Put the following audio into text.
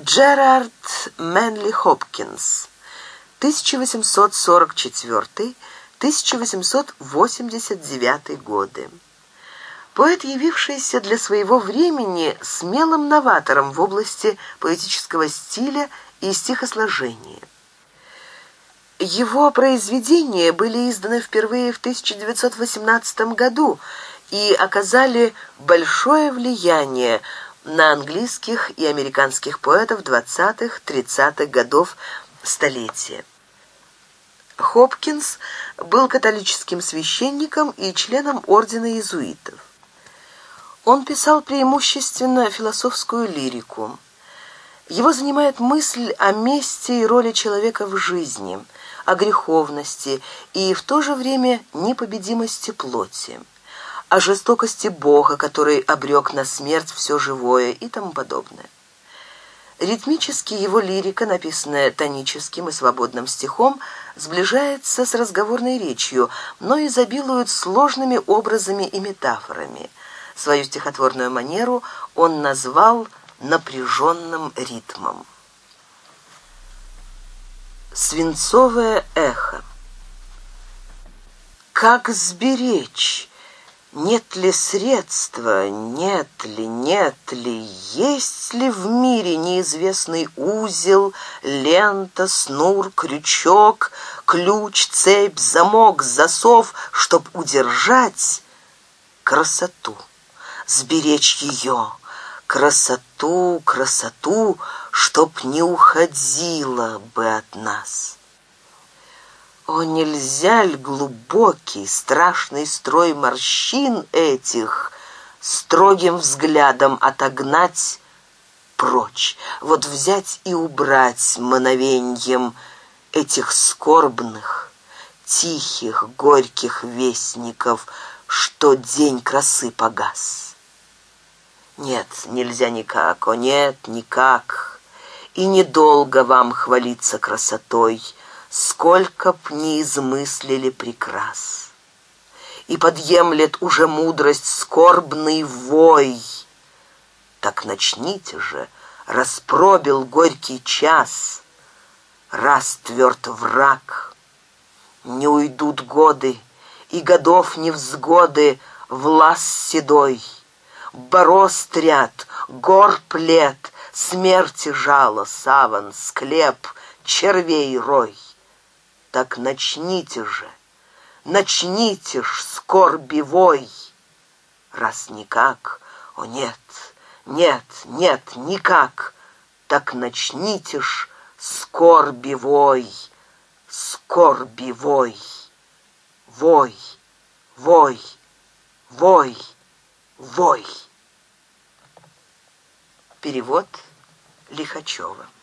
Джерард Мэнли Хопкинс, 1844-1889 годы. Поэт, явившийся для своего времени смелым новатором в области поэтического стиля и стихосложения. Его произведения были изданы впервые в 1918 году и оказали большое влияние на английских и американских поэтов 20-30-х годов столетия. Хопкинс был католическим священником и членом ордена иезуитов. Он писал преимущественно философскую лирику. Его занимает мысль о месте и роли человека в жизни, о греховности и в то же время непобедимости плоти о жестокости Бога, который обрек на смерть все живое и тому подобное. Ритмически его лирика, написанная тоническим и свободным стихом, сближается с разговорной речью, но изобилует сложными образами и метафорами. Свою стихотворную манеру он назвал напряженным ритмом. Свинцовое эхо. Как сберечь нет ли средства, нет ли, нет ли, есть ли в мире неизвестный узел, лента, снур, крючок, ключ, цепь, замок, засов, чтоб удержать красоту, сберечь ее, красоту, красоту, чтоб не уходила бы от нас». О, нельзя ль глубокий, страшный строй морщин этих строгим взглядом отогнать прочь, вот взять и убрать мановеньем этих скорбных, тихих, горьких вестников, что день красы погас? Нет, нельзя никак, о нет, никак, и недолго вам хвалиться красотой — сколько б ни измыслили прекрас. И подъемлет уже мудрость скорбный вой. Так начните же, распробил горький час, раз тверд враг. Не уйдут годы, и годов невзгоды влас седой. Бороз ряд, гор плед, смерти жало, саван, склеп, червей рой так начните же, начните ж скорбивой! Раз никак, о нет, нет, нет, никак, так начните ж скорби вой, вой, вой, вой, вой. Перевод Лихачева.